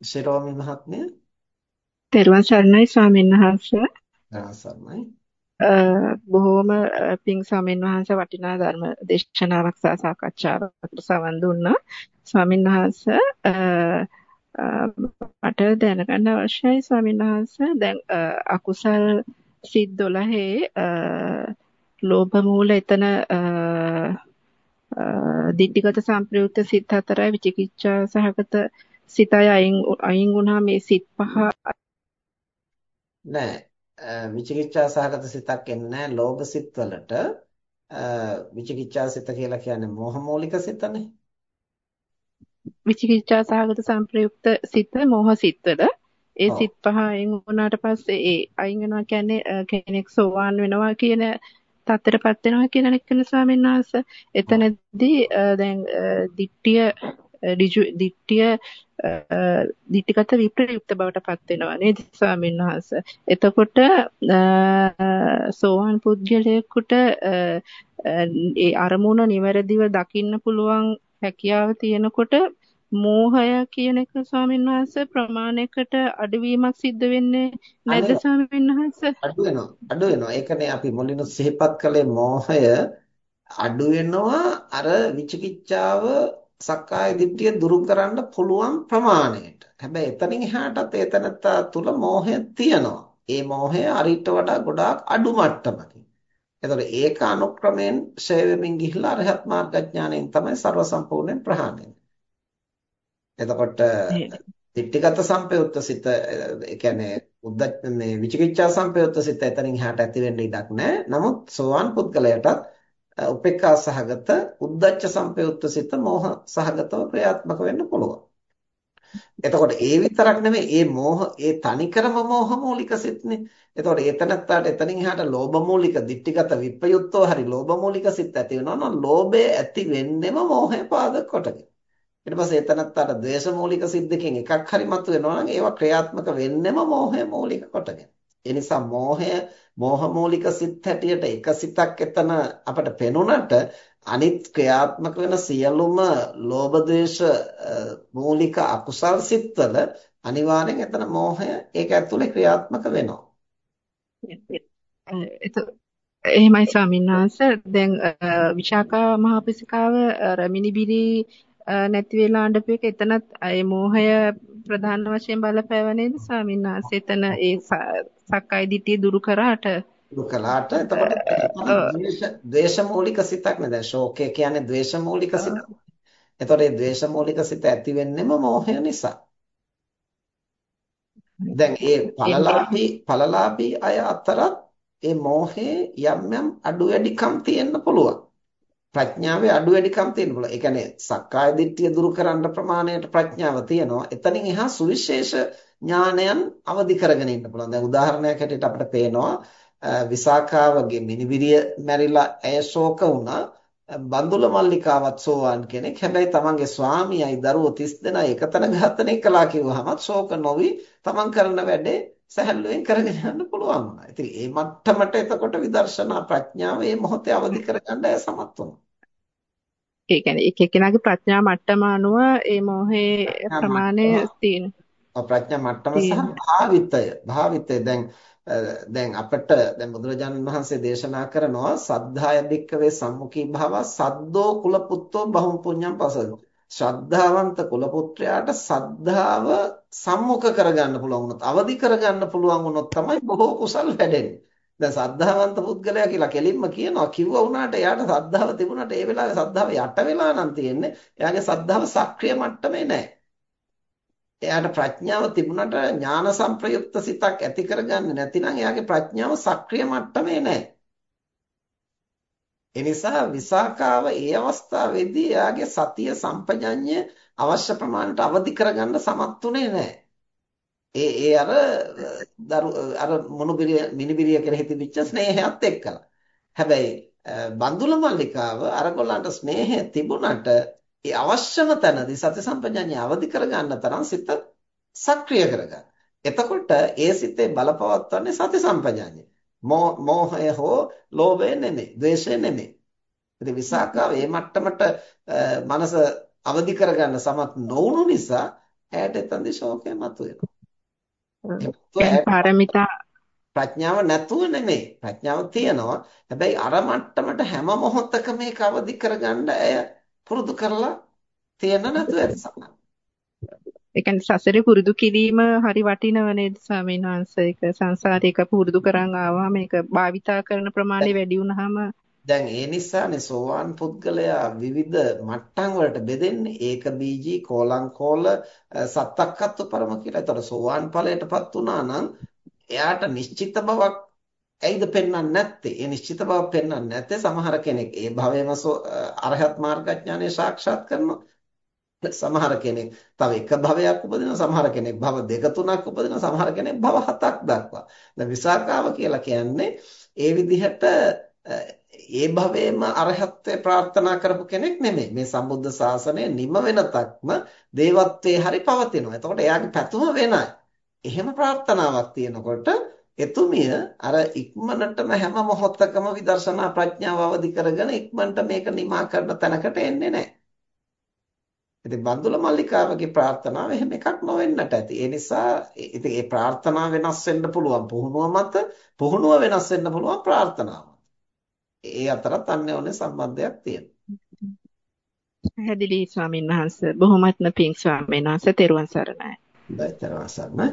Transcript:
ශිරෝමි මහත්මිය තෙරුවන් සරණයි ස්වාමීන් වහන්සේ. සරණයි. බොහෝම පිං ස්වාමීන් වහන්සේ වටිනා ධර්ම දේශනාවක් සහ සාකච්ඡාවකට සවන් දුන්නා. ස්වාමීන් වහන්සේ මට දැනගන්න අවශ්‍යයි ස්වාමීන් වහන්සේ දැන් අකුසල් සිත් 12 ලෝභ මූල එතන දිට්ඨිගත සංප්‍රයුක්ත සිත් හතරයි විචිකිච්ඡා සහගත සිතයි අයින් අයින් වුණා මේ සිත් පහ නෑ. විචිකිච්ඡා සහගත සිතක් එන්නේ නෑ. ලෝභ සිත් වලට. විචිකිච්ඡා සිත කියලා කියන්නේ මෝහ මූලික සිතනේ. විචිකිච්ඡා සහගත සංප්‍රයුක්ත සිත මෝහ සිත්වල ඒ සිත් පහ අයින් වුණාට පස්සේ ඒ අයින් වෙනවා කියන්නේ කෙනෙක් සෝවාන් වෙනවා කියන තත්ත්වයටපත් වෙනවා කියන එක ස්වාමීන් වහන්සේ. එතනදී දැන් දිට්ඨිය දිට්ඨිය දිට්ඨිගත විප්‍රයුක්ත බවට පත් වෙනවා නේද ස්වාමීන් වහන්සේ. එතකොට සෝවාන් පුද්ගලයෙකුට ඒ අරමුණ නිවැරදිව දකින්න පුළුවන් හැකියාව තියෙනකොට මෝහය කියන එක ස්වාමීන් වහන්සේ ප්‍රමාණයකට අඩුවීමක් සිද්ධ වෙන්නේ නැද්ද ස්වාමීන් වහන්සේ? අඩු වෙනවා. අඩු වෙනවා. ඒකනේ අපි මුලින්ම සිහිපත් කළේ මෝහය අඩු වෙනවා අර විචිකිච්ඡාව සක්කාය දිට්ඨිය දුරු කරන්න පුළුවන් ප්‍රමාණයට. හැබැයි එතනින් එහාටත් ඒතනත්තා තුල මෝහය තියෙනවා. ඒ මෝහය අරිට වඩා ගොඩාක් අඩු මට්ටමකින්. එතකොට ඒක අනුක්‍රමයෙන් ඡය වෙමින් ගිහිල්ලා අරහත් මාර්ගඥාණයෙන් තමයි ਸਰව සම්පූර්ණයෙන් ප්‍රහාණය එතකොට තිට්ඨිගත සංපයුත්ත සිත ඒ කියන්නේ උද්දච්ච මේ විචිකිච්ඡා සංපයුත්ත සිත එතනින් එහාට ඇති වෙන්න ඉඩක් නැහැ. නමුත් සෝවාන් පුද්ගලයාටත් උපේක්ඛා සහගත උද්දච්ච සංපයුත්ත සිත මෝහ සහගතව ක්‍රියාත්මක වෙන්න පුළුවන්. එතකොට ඒ විතරක් නෙමෙයි ඒ මෝහ ඒ තනිකරම මෝහ මූලික සිත්නේ. එතකොට ඒතනත්තාට එතනින් එහාට ලෝභ මූලික ditthිගත විප්‍රයුක්තව හරි ලෝභ මූලික සිත් ඇති වෙනවා නම් ලෝභය ඇති වෙන්නෙම මෝහය පාදක කොටගෙන. ඊට පස්සේ ඒතනත්තාට ද්වේෂ මූලික සිත් දෙකෙන් එකක් හරි මතුවෙනවා නම් ඒවා ක්‍රියාත්මක වෙන්නෙම මෝහය මූලික කොටගෙන. ඒ නිසා මෝහය මෝහ මූලික සිත් හැටියට එක සිතක් එතන අපට පෙනුනට අනිත් ක්‍රියාත්මක වෙන සියලුම ලෝභ ද්වේෂ මූලික අකුසල් සිත්වල අනිවාර්යෙන් එතන මෝහය ඒක ඇතුලේ ක්‍රියාත්මක වෙනවා. එහෙමයි ස්වාමීන් වහන්සේ දැන් විශාකා මහපිසිකාව මිනිබිරි නැති වෙලා අඬපු එක එතනත් ඒ මෝහය ප්‍රධාන වශයෙන් බලපෑව නේද ස්වාමීන් වහන්සේ එතන ඒ සක්කාය දිට්ඨිය දුරු කරාට දුරු කළාට එතකොට ද්වේෂ මූලික සිතක් නේ දැන් ශෝකය කියන්නේ ද්වේෂ මූලික සිත. එතකොට මේ ද්වේෂ මූලික සිත ඇති වෙන්නෙම මෝහය නිසා. දැන් ඒ ඵලලාභී ඵලලාභී අය අතරත් ඒ මෝහේ යම් යම් අඩු වැඩිකම් තියෙන්න පුළුවන්. ප්‍රඥාවේ අඩු වැඩිකම් තියෙන්න පුළුවන්. ඒ කියන්නේ සක්කාය දිට්ඨිය දුරු කරන්න ප්‍රමාණයට ප්‍රඥාව තියෙනවා. එතනින් එහා සුවිශේෂ ඥානයන් අවදි කරගෙන ඉන්න පුළුවන්. දැන් උදාහරණයක් හැටියට අපිට පේනවා විසාඛාවගේ මිනිබිරිය මැරිලා ඇය ශෝක වුණා. බන්දුල මල්ලිකාවත් සෝවාන් කෙනෙක්. හැබැයි තමන්ගේ ස්වාමියයි දරුවෝ 30 දෙනා එකතන ඝාතනය කළා කිව්වහම ශෝක නොවි තමන් කරන වැඩේ සැහැල්ලුවෙන් කරගෙන යන්න පුළුවන් වුණා. ඉතින් මේ මට්ටමට එතකොට විදර්ශනා ප්‍රඥාව මේ මොහොතේ අවදි කරගන්න ඇය සමත් වුණා. ඒ කියන්නේ එක එක්කෙනාගේ ප්‍රඥා මට්ටම අනුව ඒ මොහේ ප්‍රමාණය තියෙන. ප්‍රඥා මට්ටම සහ භාවිතය. භාවිතය දැන් දැන් අපිට දැන් බුදුරජාණන් වහන්සේ දේශනා කරනවා සද්ධාය බික්කවේ සම්මුඛී භාව සද්දෝ කුල පුත්තෝ බහුම් පුඤ්ඤම් පසදෝ ශ්‍රද්ධාවන්ත කුල පුත්‍රයාට සද්ධාව සම්මුඛ කරගන්න පුළුවන් වුණොත් අවදි කරගන්න පුළුවන් වුණොත් තමයි බොහෝ කුසල් වැඩෙන්නේ. දැන් සද්ධාවන්ත පුද්ගලයා කියලා කෙලින්ම කියනවා කිව්වා වුණාට එයාට සද්ධාව තිබුණාට ඒ වෙලාවේ සද්ධාව යට වෙලා නම් තියෙන්නේ. එයාගේ සද්ධාව සක්‍රිය මට්ටමේ නැහැ. එයාට ප්‍රඥාව තිබුණාට ඥාන සංප්‍රයුක්ත සිතක් ඇති කරගන්නේ නැතිනම් එයාගේ ප්‍රඥාව සක්‍රිය මට්ටමේ නැහැ. එනිසා විසාකාව ඒ අවස්ථාවේදී එයාගේ සතිය සම්පජඤ්ඤය අවශ්‍ය ප්‍රමාණයට අවදි කරගන්න සමත්ුනේ නැහැ. ඒ ඒ අර අර මොනුබිරිය මිනිබිරිය කෙරෙහි තිබිච්ච ස්නේහයත් එක්කලා. හැබැයි බන්දුල මල්ලිකාව අරගොල්ලන්ට ස්නේහය තිබුණට ඒ අවශ්‍යම තැනදී සති සම්පජඤ්ඤය අවදි කරගන්න තරම් සිත සක්‍රිය කරගන්න. එතකොට ඒ සිතේ බලපවත්වන්නේ සති සම්පජඤ්ඤය. මෝහය හෝ ලෝභය නෙමෙයි, ද්වේෂය නෙමෙයි. ඉතින් විසාකාව මේ මට්ටමට මනස අවදි කරගන්න සමත් නොවුණු නිසා එයාට එතනදී ශෝකය මතුවෙනවා. පාරමිතා ප්‍රඥාව නැතුව නෙමෙයි. ප්‍රඥාව තියෙනවා. හැබැයි අර මට්ටමට හැම මොහොතකම මේක අවදි කරගන්න අය පුරුදු කරලා තියෙන නැතුව ඇති සමහර. ඒ කියන්නේ සසරේ පුරුදු කිරීම හරි වටිනව නේද ස්වාමීන් වහන්සේ? ඒක සංසාරේක පුරුදු කරන් ආවා මේක භාවිතා කරන ප්‍රමාණය වැඩි වුණාම දැන් ඒ නිසානේ සෝවාන් පුද්ගලයා විවිධ මට්ටම් වලට බෙදෙන්නේ. ඒක බීජී කෝලංකෝල සත්තක්කත්ව පරම කියලා. ඒතර සෝවාන් ඵලයටපත් වුණා නම් එයාට නිශ්චිත බවක් ඇයිද පෙන්වන්නේ නැත්තේ? ඒ නිශ්චිත බව පෙන්වන්නේ නැත්තේ සමහර කෙනෙක් ඒ භවයේම අරහත් මාර්ගඥානය සාක්ෂාත් කරනවා. සමහර කෙනෙක් තව එක භවයක් උපදිනවා සමහර කෙනෙක් භව දෙක තුනක් උපදිනවා සමහර කෙනෙක් භව හතක් දක්වා. දැන් විසාකාව කියලා කියන්නේ ඒ විදිහට ඒ භවයේම අරහත්ත්වේ ප්‍රාර්ථනා කරපු කෙනෙක් නෙමෙයි. මේ සම්බුද්ධ ශාසනය නිම වෙනතක්ම දේවත්වයේ හරි පවතිනවා. එතකොට එයාගේ පැතුම වෙනයි. එහෙම ප්‍රාර්ථනාවක් තියෙනකොට එතුමිය අර ඉක්මනටම හැම මොහොතකම විදර්ශනා ප්‍රඥාව අවදි කරගෙන ඉක්මනට මේක නිමා කරන තැනකට එන්නේ නැහැ. ඉතින් බන්දුල මල්ලිකාවගේ ප්‍රාර්ථනාව එහෙම එකක් නොවෙන්නට ඇති. ඒ නිසා ඉතින් ඒ ප්‍රාර්ථනාව වෙනස් වෙන්න පුළුවන් පුහුණුව මත, පුහුණුව වෙනස් වෙන්න පුළුවන් ප්‍රාර්ථනාව. ඒ අතරත් අන්‍යෝන්‍ය සම්බන්ධයක් තියෙනවා. පැහැදිලි ස්වාමීන් වහන්සේ බොහොමත්ම පිං ස්වාමීන් වහන්සේ තෙරුවන් සරණයි. සරණයි.